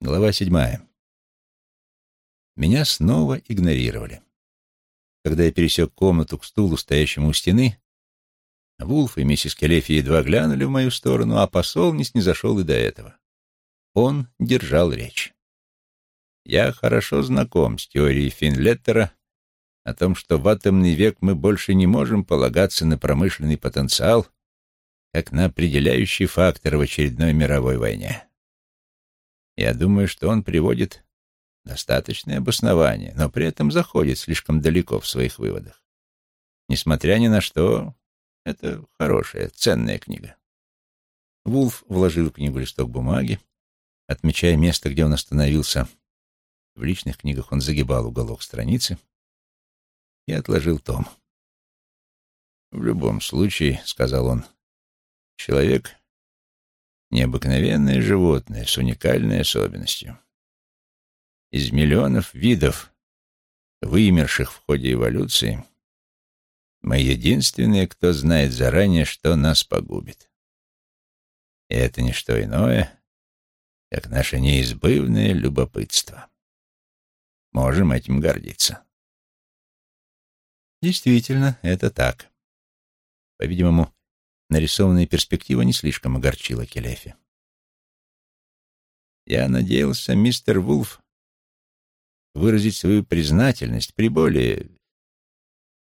Глава седьмая. Меня снова игнорировали. Когда я пересек комнату к стулу, стоящему у стены, Вулф и миссис Келефи едва глянули в мою сторону, а посол не снизошел и до этого. Он держал речь. Я хорошо знаком с теорией Финлеттера о том, что в атомный век мы больше не можем полагаться на промышленный потенциал как на определяющий фактор в очередной мировой войне. Я думаю, что он приводит достаточное обоснование, но при этом заходит слишком далеко в своих выводах. Несмотря ни на что, это хорошая, ценная книга. Вулф вложил в книгу листок бумаги, отмечая место, где он остановился. В личных книгах он загибал уголок страницы и отложил том. «В любом случае», — сказал он, — «человек необыкновенное животное с уникальной особенностью. Из миллионов видов, вымерших в ходе эволюции, мы единственные, кто знает заранее, что нас погубит. И это не что иное, как наше неизбывное любопытство. Можем этим гордиться. Действительно, это так. По-видимому, нарисованная перспектива не слишком огорчила Келефи. Я надеялся, мистер Вулф, выразить свою признательность при более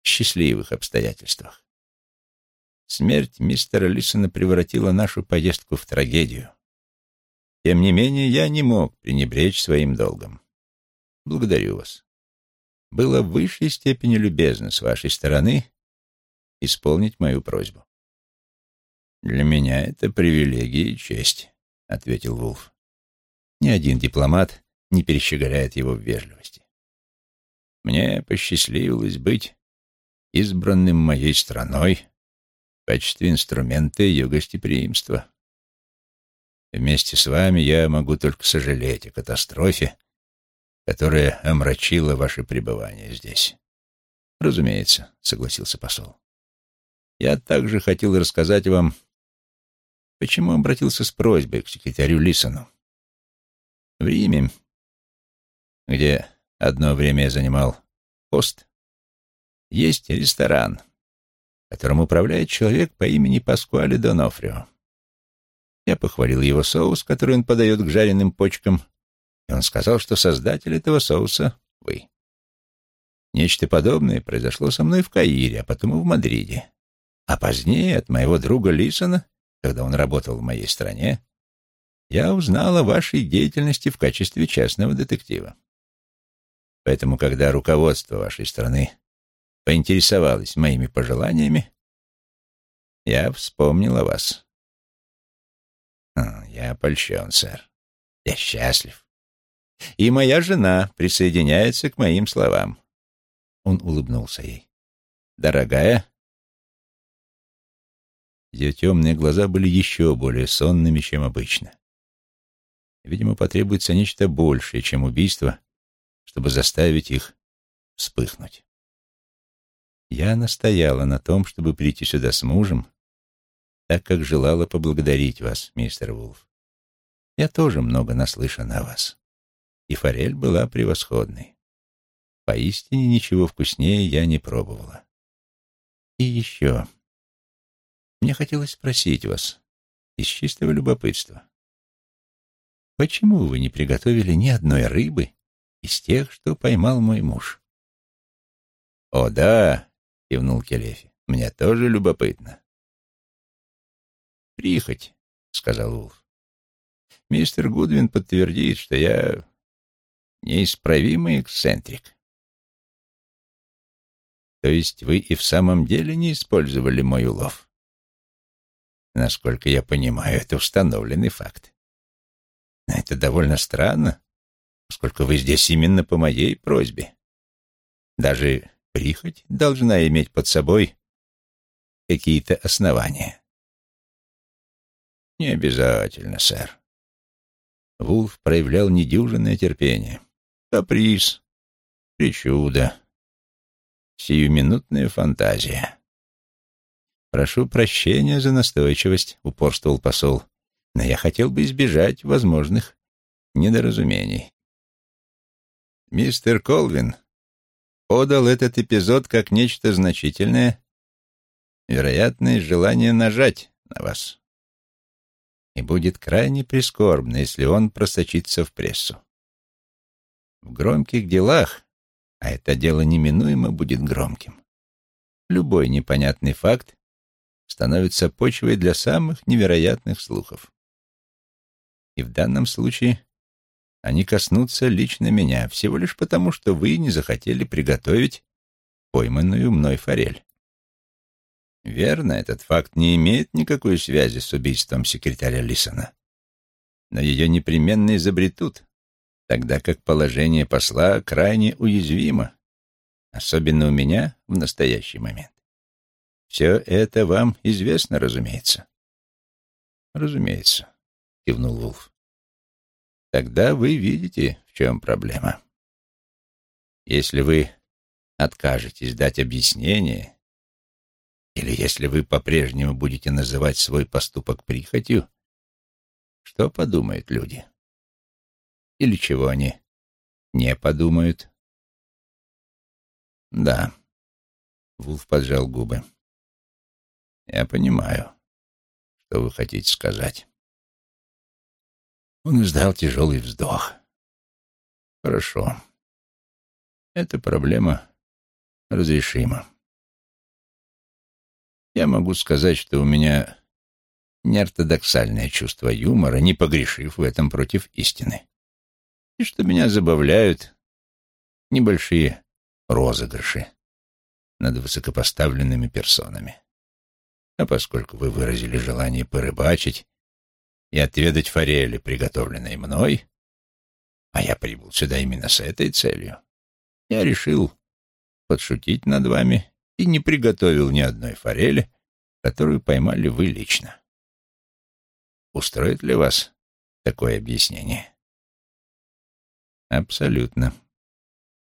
счастливых обстоятельствах. Смерть мистера Лисона превратила нашу поездку в трагедию. Тем не менее, я не мог пренебречь своим долгом. Благодарю вас. Было в высшей степени любезно с вашей стороны исполнить мою просьбу. «Для меня это привилегия и честь», — ответил Вулф. Ни один дипломат не перещеголяет его в вежливости. «Мне посчастливилось быть избранным моей страной в качестве инструмента ее гостеприимства. Вместе с вами я могу только сожалеть о катастрофе, которая омрачила ваше пребывание здесь. Разумеется, согласился посол. Я также хотел рассказать вам почему обратился с просьбой к секретарю Лисону. В Риме, где одно время я занимал пост, есть ресторан, которым управляет человек по имени Паскуале Донофрио. Я похвалил его соус, который он подает к жареным почкам, и он сказал, что создатель этого соуса — вы. Нечто подобное произошло со мной в Каире, а потом в Мадриде. А позднее от моего друга Лисона когда он работал в моей стране, я узнал о вашей деятельности в качестве частного детектива. Поэтому, когда руководство вашей страны поинтересовалось моими пожеланиями, я вспомнил о вас. Я польщен, сэр. Я счастлив. И моя жена присоединяется к моим словам. Он улыбнулся ей. Дорогая, ее темные глаза были еще более сонными, чем обычно. Видимо, потребуется нечто большее, чем убийство, чтобы заставить их вспыхнуть. Я настояла на том, чтобы прийти сюда с мужем, так как желала поблагодарить вас, мистер Вулф. Я тоже много наслышан о вас. И форель была превосходной. Поистине ничего вкуснее я не пробовала. И еще... Мне хотелось спросить вас из чистого любопытства. Почему вы не приготовили ни одной рыбы из тех, что поймал мой муж? — О, да, — кивнул Келефи, — мне тоже любопытно. — Прихоть, — сказал Улф. Мистер Гудвин подтвердит, что я неисправимый эксцентрик. То есть вы и в самом деле не использовали мой улов? Насколько я понимаю, это установленный факт. Это довольно странно, поскольку вы здесь именно по моей просьбе. Даже прихоть должна иметь под собой какие-то основания. Не обязательно, сэр. Вулф проявлял недюжинное терпение. Каприз, причуда, сиюминутная фантазия. «Прошу прощения за настойчивость», — упорствовал посол, «но я хотел бы избежать возможных недоразумений. Мистер Колвин подал этот эпизод как нечто значительное, вероятное желание нажать на вас. И будет крайне прискорбно, если он просочится в прессу. В громких делах, а это дело неминуемо будет громким, любой непонятный факт становится почвой для самых невероятных слухов. И в данном случае они коснутся лично меня, всего лишь потому, что вы не захотели приготовить пойманную мной форель. Верно, этот факт не имеет никакой связи с убийством секретаря Лисона. Но ее непременно изобретут, тогда как положение посла крайне уязвимо, особенно у меня в настоящий момент. Все это вам известно, разумеется. Разумеется, кивнул Вулф. Тогда вы видите, в чем проблема. Если вы откажетесь дать объяснение, или если вы по-прежнему будете называть свой поступок прихотью, что подумают люди? Или чего они не подумают? Да, Вулф поджал губы. Я понимаю, что вы хотите сказать. Он издал тяжелый вздох. Хорошо. Эта проблема разрешима. Я могу сказать, что у меня неортодоксальное чувство юмора, не погрешив в этом против истины. И что меня забавляют небольшие розыгрыши над высокопоставленными персонами. А поскольку вы выразили желание порыбачить и отведать форели, приготовленной мной, а я прибыл сюда именно с этой целью, я решил подшутить над вами и не приготовил ни одной форели, которую поймали вы лично. Устроит ли вас такое объяснение? Абсолютно.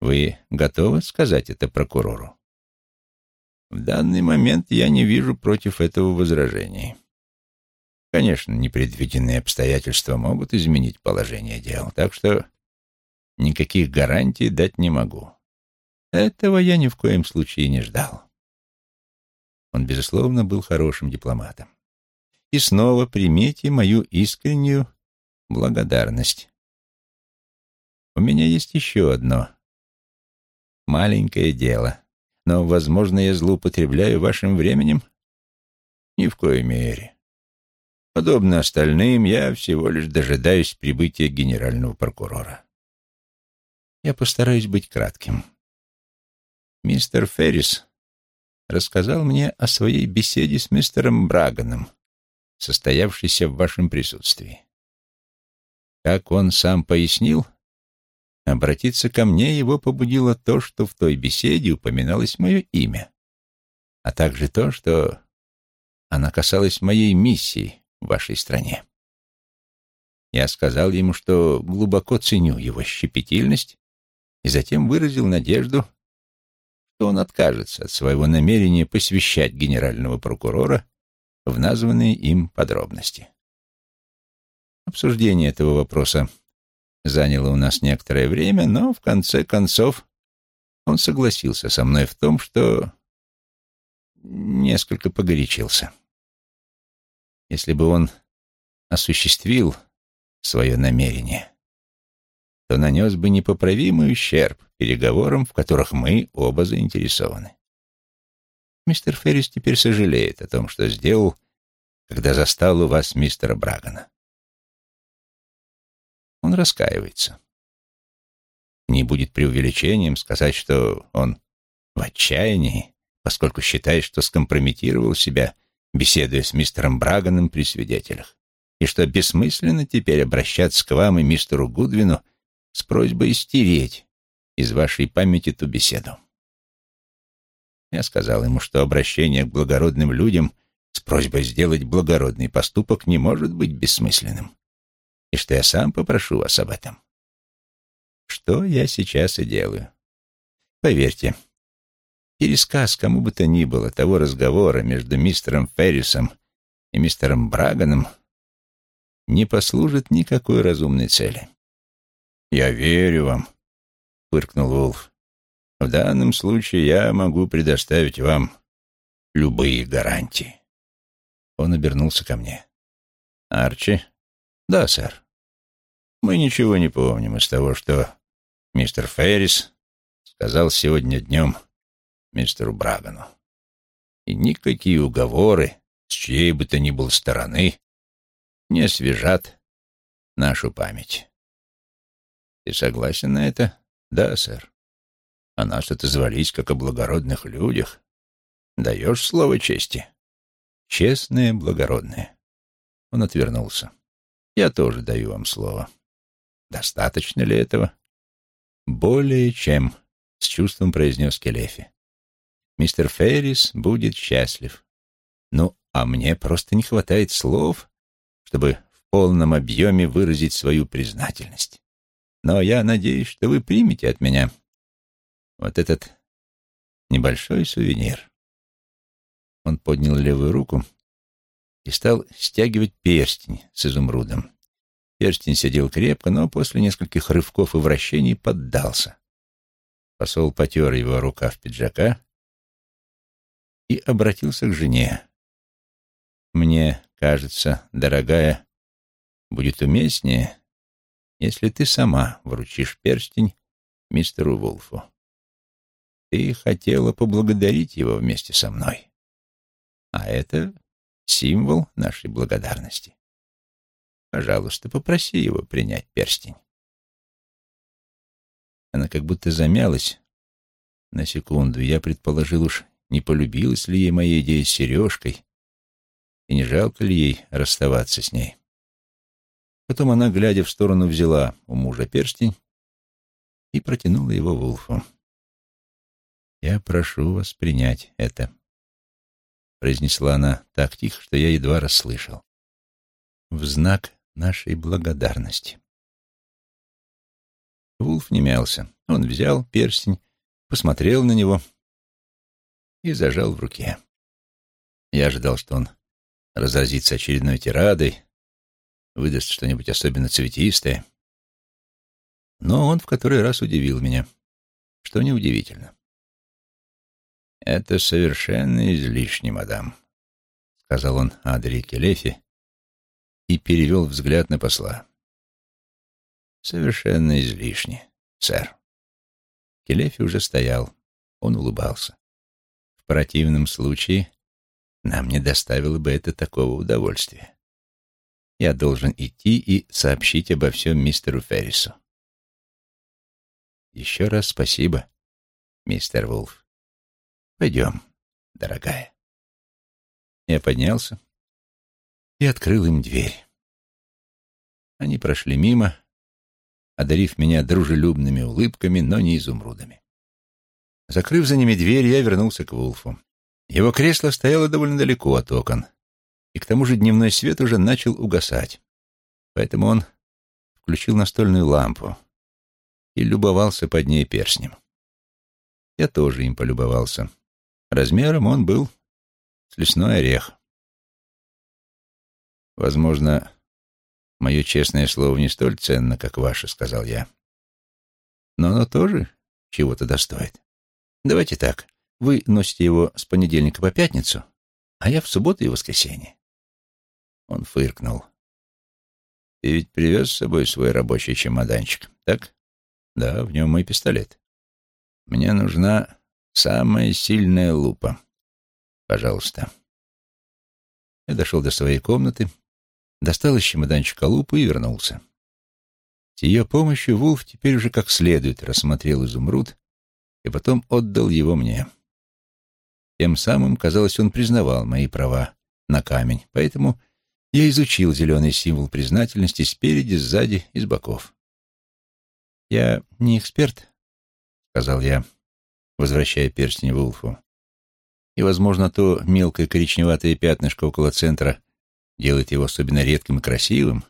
Вы готовы сказать это прокурору? В данный момент я не вижу против этого возражений. Конечно, непредвиденные обстоятельства могут изменить положение дел, так что никаких гарантий дать не могу. Этого я ни в коем случае не ждал. Он, безусловно, был хорошим дипломатом. И снова примите мою искреннюю благодарность. У меня есть еще одно маленькое дело. Но, возможно, я злоупотребляю вашим временем? Ни в коей мере. Подобно остальным, я всего лишь дожидаюсь прибытия генерального прокурора. Я постараюсь быть кратким. Мистер Феррис рассказал мне о своей беседе с мистером Браганом, состоявшейся в вашем присутствии. Как он сам пояснил, Обратиться ко мне его побудило то, что в той беседе упоминалось мое имя, а также то, что она касалась моей миссии в вашей стране. Я сказал ему, что глубоко ценю его щепетильность, и затем выразил надежду, что он откажется от своего намерения посвящать генерального прокурора в названные им подробности. Обсуждение этого вопроса заняло у нас некоторое время, но в конце концов он согласился со мной в том, что несколько погорячился. Если бы он осуществил свое намерение, то нанес бы непоправимый ущерб переговорам, в которых мы оба заинтересованы. Мистер Феррис теперь сожалеет о том, что сделал, когда застал у вас мистера Брагана. Он раскаивается. Не будет преувеличением сказать, что он в отчаянии, поскольку считает, что скомпрометировал себя, беседуя с мистером Браганом при свидетелях, и что бессмысленно теперь обращаться к вам и мистеру Гудвину с просьбой стереть из вашей памяти ту беседу. Я сказал ему, что обращение к благородным людям с просьбой сделать благородный поступок не может быть бессмысленным и что я сам попрошу вас об этом. Что я сейчас и делаю. Поверьте, пересказ кому бы то ни было того разговора между мистером Феррисом и мистером Браганом не послужит никакой разумной цели. «Я верю вам», — фыркнул Вулф. «В данном случае я могу предоставить вам любые гарантии». Он обернулся ко мне. «Арчи?» «Да, сэр. Мы ничего не помним из того, что мистер Феррис сказал сегодня днем мистеру Брагану. И никакие уговоры с чьей бы то ни был стороны не освежат нашу память. Ты согласен на это? Да, сэр. А нас отозвались, как о благородных людях. Даешь слово чести? Честное, благородное. Он отвернулся. Я тоже даю вам слово. Достаточно ли этого? Более чем, с чувством произнес Келефи. Мистер Феррис будет счастлив. Ну, а мне просто не хватает слов, чтобы в полном объеме выразить свою признательность. Но я надеюсь, что вы примете от меня вот этот небольшой сувенир. Он поднял левую руку и стал стягивать перстень с изумрудом. Перстень сидел крепко, но после нескольких рывков и вращений поддался. Посол потер его рукав пиджака и обратился к жене. «Мне кажется, дорогая, будет уместнее, если ты сама вручишь перстень мистеру Вулфу. Ты хотела поблагодарить его вместе со мной. А это символ нашей благодарности. Пожалуйста, попроси его принять перстень. Она как будто замялась на секунду. Я предположил уж, не полюбилась ли ей моя идея с сережкой, и не жалко ли ей расставаться с ней. Потом она, глядя в сторону, взяла у мужа перстень и протянула его Вулфу. «Я прошу вас принять это», — произнесла она так тихо, что я едва расслышал. «В знак нашей благодарности». Вулф не мялся. Он взял перстень, посмотрел на него и зажал в руке. Я ожидал, что он разразится очередной тирадой, выдаст что-нибудь особенно цветистое. Но он в который раз удивил меня, что неудивительно. «Это совершенно излишне, мадам», — сказал он Адри Келефи и перевел взгляд на посла. «Совершенно излишне, сэр». Келефи уже стоял, он улыбался. В противном случае нам не доставило бы это такого удовольствия. Я должен идти и сообщить обо всем мистеру Феррису. Еще раз спасибо, мистер Вулф. Пойдем, дорогая. Я поднялся и открыл им дверь. Они прошли мимо, одарив меня дружелюбными улыбками, но не изумрудами. Закрыв за ними дверь, я вернулся к Вулфу. Его кресло стояло довольно далеко от окон, и к тому же дневной свет уже начал угасать. Поэтому он включил настольную лампу и любовался под ней перстнем. Я тоже им полюбовался. Размером он был с лесной орех. «Возможно, мое честное слово не столь ценно, как ваше», — сказал я. «Но оно тоже чего-то достоит. Давайте так. Вы носите его с понедельника по пятницу, а я в субботу и воскресенье. Он фыркнул. Ты ведь привез с собой свой рабочий чемоданчик, так? Да, в нем мой пистолет. Мне нужна самая сильная лупа. Пожалуйста. Я дошел до своей комнаты, достал из чемоданчика лупу и вернулся. С ее помощью Вулф теперь уже как следует рассмотрел изумруд и потом отдал его мне. Тем самым, казалось, он признавал мои права на камень, поэтому я изучил зеленый символ признательности спереди, сзади и с боков. «Я не эксперт», — сказал я, возвращая перстень Вулфу. «И, возможно, то мелкое коричневатое пятнышко около центра делает его особенно редким и красивым.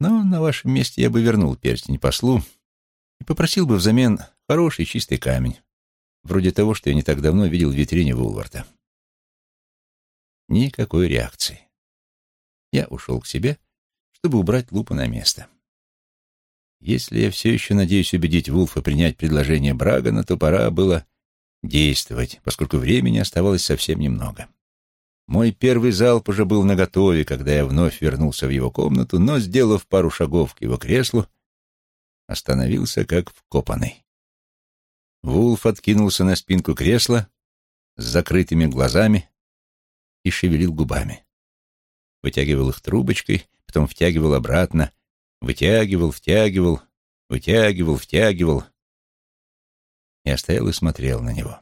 Но на вашем месте я бы вернул перстень послу и попросил бы взамен хороший чистый камень, вроде того, что я не так давно видел в витрине Вулварта. Никакой реакции. Я ушел к себе, чтобы убрать лупу на место. Если я все еще надеюсь убедить Вулфа принять предложение Брагана, то пора было действовать, поскольку времени оставалось совсем немного. Мой первый залп уже был наготове, когда я вновь вернулся в его комнату, но, сделав пару шагов к его креслу, остановился как вкопанный. Вулф откинулся на спинку кресла с закрытыми глазами и шевелил губами. Вытягивал их трубочкой, потом втягивал обратно, вытягивал, втягивал, вытягивал, втягивал. Я стоял и смотрел на него.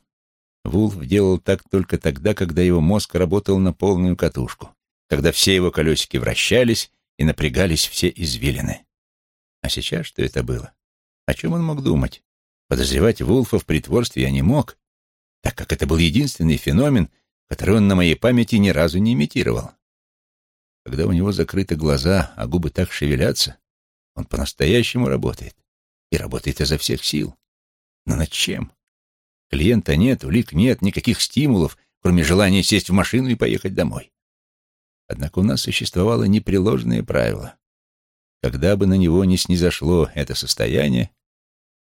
Вулф делал так только тогда, когда его мозг работал на полную катушку, когда все его колесики вращались и напрягались все извилины. А сейчас что это было? О чем он мог думать? Подозревать Вулфа в притворстве я не мог, так как это был единственный феномен, который он на моей памяти ни разу не имитировал. Когда у него закрыты глаза, а губы так шевелятся, он по-настоящему работает. И работает изо всех сил. Но над чем? Клиента нет, улик нет, никаких стимулов, кроме желания сесть в машину и поехать домой. Однако у нас существовало непреложное правило. Когда бы на него не снизошло это состояние,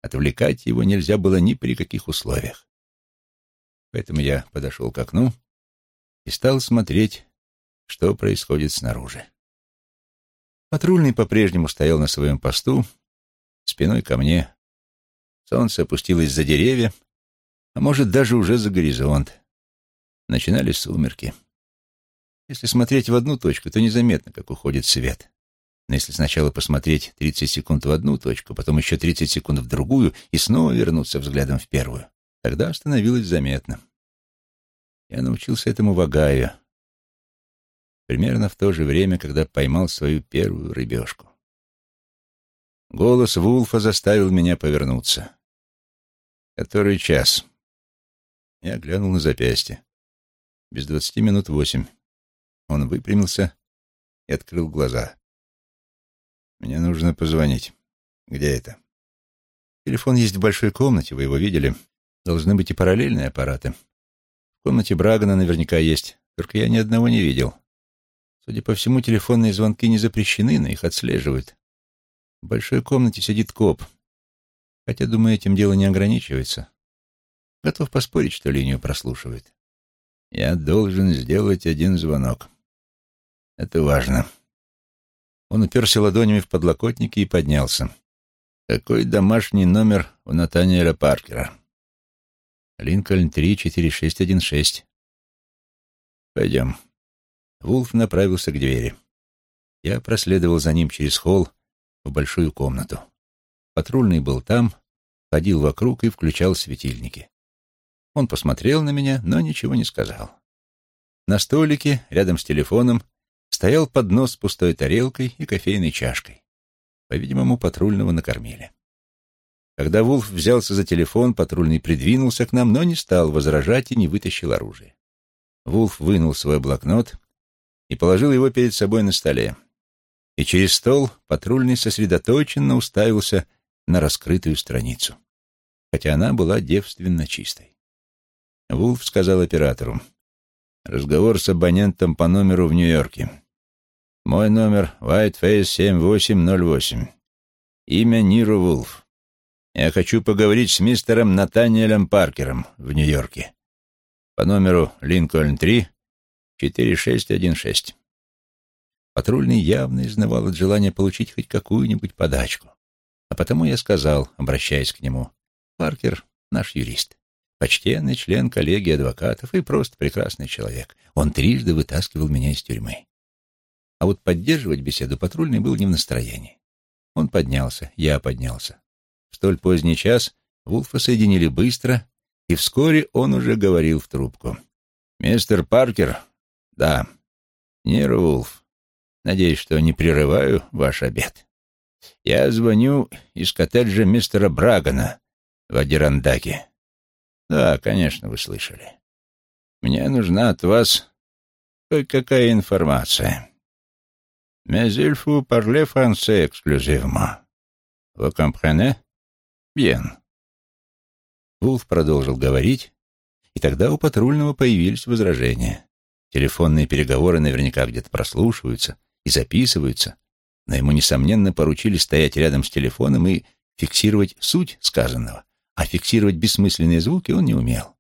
отвлекать его нельзя было ни при каких условиях. Поэтому я подошел к окну и стал смотреть, что происходит снаружи. Патрульный по-прежнему стоял на своем посту, спиной ко мне. Солнце опустилось за деревья, а может, даже уже за горизонт. Начинались сумерки. Если смотреть в одну точку, то незаметно, как уходит свет. Но если сначала посмотреть 30 секунд в одну точку, потом еще 30 секунд в другую и снова вернуться взглядом в первую, тогда становилось заметно. Я научился этому в Огайо, примерно в то же время, когда поймал свою первую рыбешку. Голос Вулфа заставил меня повернуться. «Который час?» Я глянул на запястье. Без двадцати минут восемь. Он выпрямился и открыл глаза. «Мне нужно позвонить. Где это?» «Телефон есть в большой комнате, вы его видели. Должны быть и параллельные аппараты. В комнате Брагана наверняка есть, только я ни одного не видел. Судя по всему, телефонные звонки не запрещены, но их отслеживают. В большой комнате сидит коп. Хотя, думаю, этим дело не ограничивается. Готов поспорить, что линию прослушивает. Я должен сделать один звонок. Это важно. Он уперся ладонями в подлокотники и поднялся. Какой домашний номер у Натаниэля Паркера? Линкольн 34616. Пойдем. Вулф направился к двери. Я проследовал за ним через холл в большую комнату. Патрульный был там, ходил вокруг и включал светильники. Он посмотрел на меня, но ничего не сказал. На столике, рядом с телефоном, стоял поднос с пустой тарелкой и кофейной чашкой. По-видимому, патрульного накормили. Когда Вулф взялся за телефон, патрульный придвинулся к нам, но не стал возражать и не вытащил оружие. Вулф вынул свой блокнот и положил его перед собой на столе. И через стол патрульный сосредоточенно уставился на раскрытую страницу, хотя она была девственно чистой. Вулф сказал оператору. «Разговор с абонентом по номеру в Нью-Йорке. Мой номер Whiteface 7808. Имя Ниру Вулф. Я хочу поговорить с мистером Натаниэлем Паркером в Нью-Йорке. По номеру Линкольн 3 4616». Патрульный явно изнывал от желания получить хоть какую-нибудь подачку. А потому я сказал, обращаясь к нему, «Паркер — наш юрист почтенный член коллегии адвокатов и просто прекрасный человек. Он трижды вытаскивал меня из тюрьмы. А вот поддерживать беседу патрульный был не в настроении. Он поднялся, я поднялся. В столь поздний час Вулфа соединили быстро, и вскоре он уже говорил в трубку. «Мистер Паркер?» «Да». «Нир Вулф. Надеюсь, что не прерываю ваш обед. Я звоню из коттеджа мистера Брагана в Адирандаке. Да, конечно, вы слышали. Мне нужна от вас кое-какая информация. Mais il faut parler français exclusivement. Vous comprenez? Bien. Вулф продолжил говорить, и тогда у патрульного появились возражения. Телефонные переговоры наверняка где-то прослушиваются и записываются. но ему, несомненно, поручили стоять рядом с телефоном и фиксировать суть сказанного, а фиксировать бессмысленные звуки он не умел.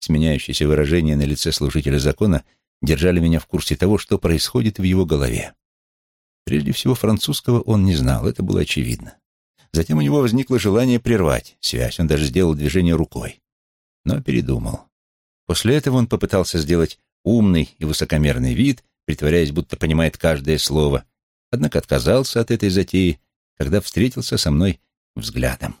Сменяющиеся выражения на лице служителя закона держали меня в курсе того, что происходит в его голове. Прежде всего, французского он не знал, это было очевидно. Затем у него возникло желание прервать связь, он даже сделал движение рукой, но передумал. После этого он попытался сделать умный и высокомерный вид, притворяясь, будто понимает каждое слово, однако отказался от этой затеи, когда встретился со мной взглядом.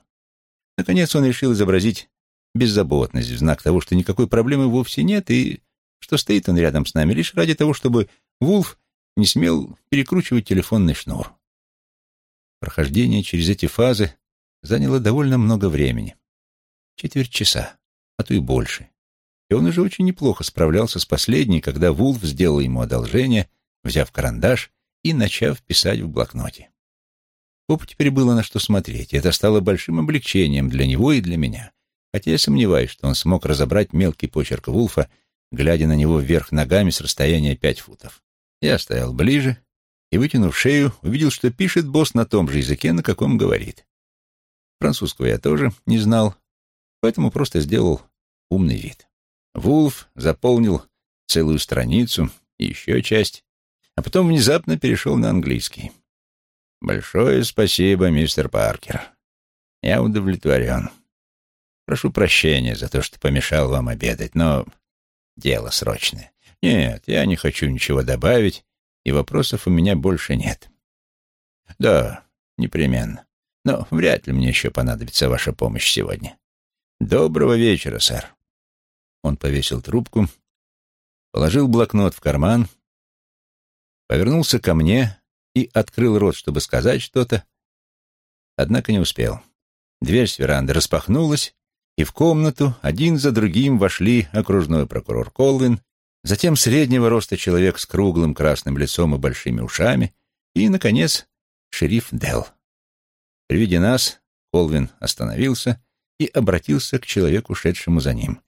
Наконец он решил изобразить беззаботность в знак того, что никакой проблемы вовсе нет и что стоит он рядом с нами лишь ради того, чтобы Вулф не смел перекручивать телефонный шнур. Прохождение через эти фазы заняло довольно много времени. Четверть часа, а то и больше. И он уже очень неплохо справлялся с последней, когда Вулф сделал ему одолжение, взяв карандаш и начав писать в блокноте. Попу теперь было на что смотреть, это стало большим облегчением для него и для меня, хотя я сомневаюсь, что он смог разобрать мелкий почерк Вулфа, глядя на него вверх ногами с расстояния пять футов. Я стоял ближе и, вытянув шею, увидел, что пишет босс на том же языке, на каком говорит. Французского я тоже не знал, поэтому просто сделал умный вид. Вулф заполнил целую страницу и еще часть, а потом внезапно перешел на английский. «Большое спасибо, мистер Паркер. Я удовлетворен. Прошу прощения за то, что помешал вам обедать, но дело срочное. Нет, я не хочу ничего добавить, и вопросов у меня больше нет. Да, непременно. Но вряд ли мне еще понадобится ваша помощь сегодня. Доброго вечера, сэр. Он повесил трубку, положил блокнот в карман, повернулся ко мне и открыл рот, чтобы сказать что-то, однако не успел. Дверь с веранды распахнулась, и в комнату один за другим вошли окружной прокурор Колвин, затем среднего роста человек с круглым красным лицом и большими ушами, и, наконец, шериф Делл. При виде нас Колвин остановился и обратился к человеку, шедшему за ним.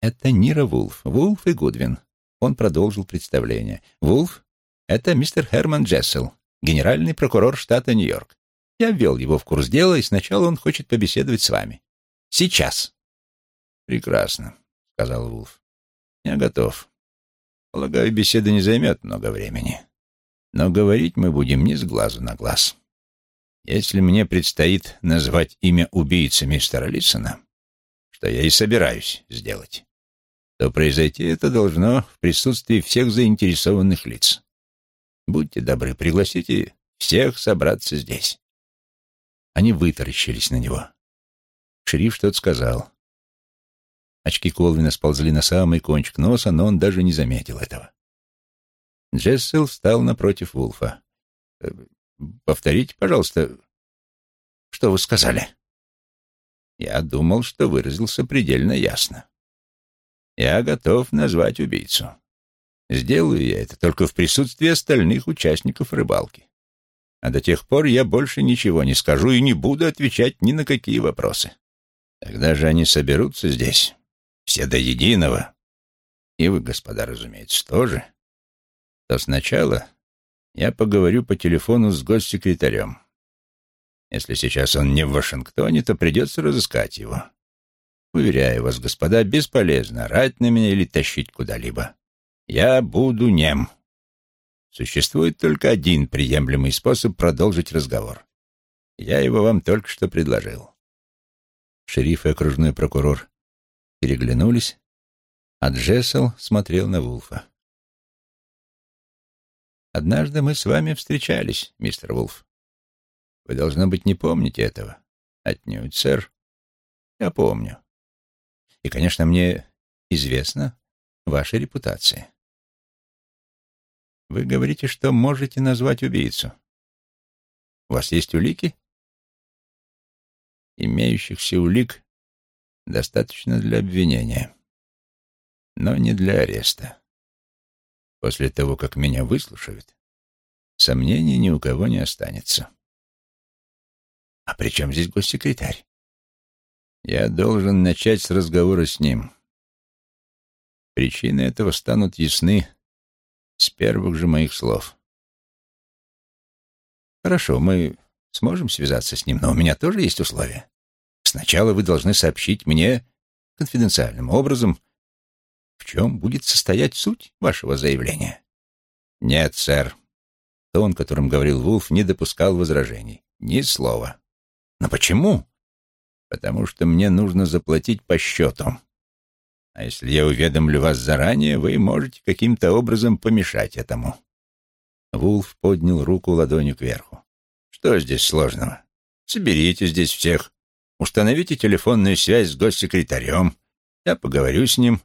«Это Нира Вулф, Вулф и Гудвин». Он продолжил представление. «Вулф — это мистер Херман Джессел, генеральный прокурор штата Нью-Йорк. Я ввел его в курс дела, и сначала он хочет побеседовать с вами. Сейчас». «Прекрасно», — сказал Вулф. «Я готов. Полагаю, беседа не займет много времени. Но говорить мы будем не с глазу на глаз. Если мне предстоит назвать имя убийцы мистера Лисона, что я и собираюсь сделать, то произойти это должно в присутствии всех заинтересованных лиц. Будьте добры, пригласите всех собраться здесь. Они вытаращились на него. Шериф что-то сказал. Очки Колвина сползли на самый кончик носа, но он даже не заметил этого. Джессел встал напротив Вулфа. «Э, «Повторите, пожалуйста, что вы сказали?» «Я думал, что выразился предельно ясно. Я готов назвать убийцу. Сделаю я это только в присутствии остальных участников рыбалки. А до тех пор я больше ничего не скажу и не буду отвечать ни на какие вопросы. Тогда же они соберутся здесь, все до единого, и вы, господа, разумеется, тоже, то сначала я поговорю по телефону с госсекретарем. Если сейчас он не в Вашингтоне, то придется разыскать его. Уверяю вас, господа, бесполезно рать на меня или тащить куда-либо. Я буду нем. Существует только один приемлемый способ продолжить разговор. Я его вам только что предложил. Шериф и окружной прокурор переглянулись, а Джессел смотрел на Вулфа. «Однажды мы с вами встречались, мистер Вулф. Вы, должно быть, не помните этого?» «Отнюдь, сэр. Я помню. И, конечно, мне известна ваша репутация. Вы говорите, что можете назвать убийцу. У вас есть улики?» «Имеющихся улик достаточно для обвинения, но не для ареста. После того, как меня выслушают, сомнений ни у кого не останется. А при чем здесь госсекретарь? Я должен начать с разговора с ним. Причины этого станут ясны с первых же моих слов. Хорошо, мы сможем связаться с ним, но у меня тоже есть условия. Сначала вы должны сообщить мне конфиденциальным образом, в чем будет состоять суть вашего заявления. Нет, сэр. Тон, которым говорил Вулф, не допускал возражений. Ни слова. Но почему? Потому что мне нужно заплатить по счету. А если я уведомлю вас заранее, вы можете каким-то образом помешать этому. Вулф поднял руку ладонью кверху. Что здесь сложного? Соберите здесь всех. Установите телефонную связь с госсекретарем. Я поговорю с ним.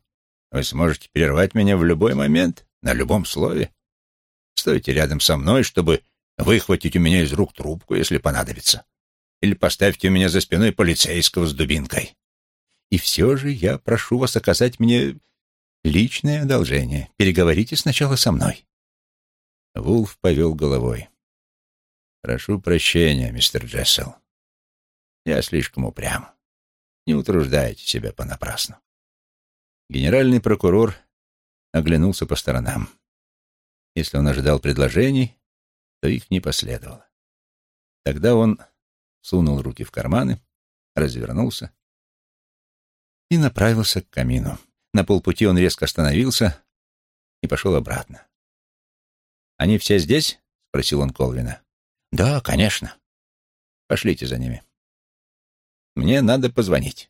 Вы сможете прервать меня в любой момент, на любом слове. Стойте рядом со мной, чтобы выхватить у меня из рук трубку, если понадобится. Или поставьте у меня за спиной полицейского с дубинкой. И все же я прошу вас оказать мне личное одолжение. Переговорите сначала со мной. Вулф повел головой. Прошу прощения, мистер Джессел. Я слишком упрям. Не утруждайте себя понапрасну. Генеральный прокурор оглянулся по сторонам. Если он ожидал предложений, то их не последовало. Тогда он сунул руки в карманы, развернулся и направился к камину. На полпути он резко остановился и пошел обратно. «Они все здесь?» — спросил он Колвина. «Да, конечно». «Пошлите за ними». «Мне надо позвонить».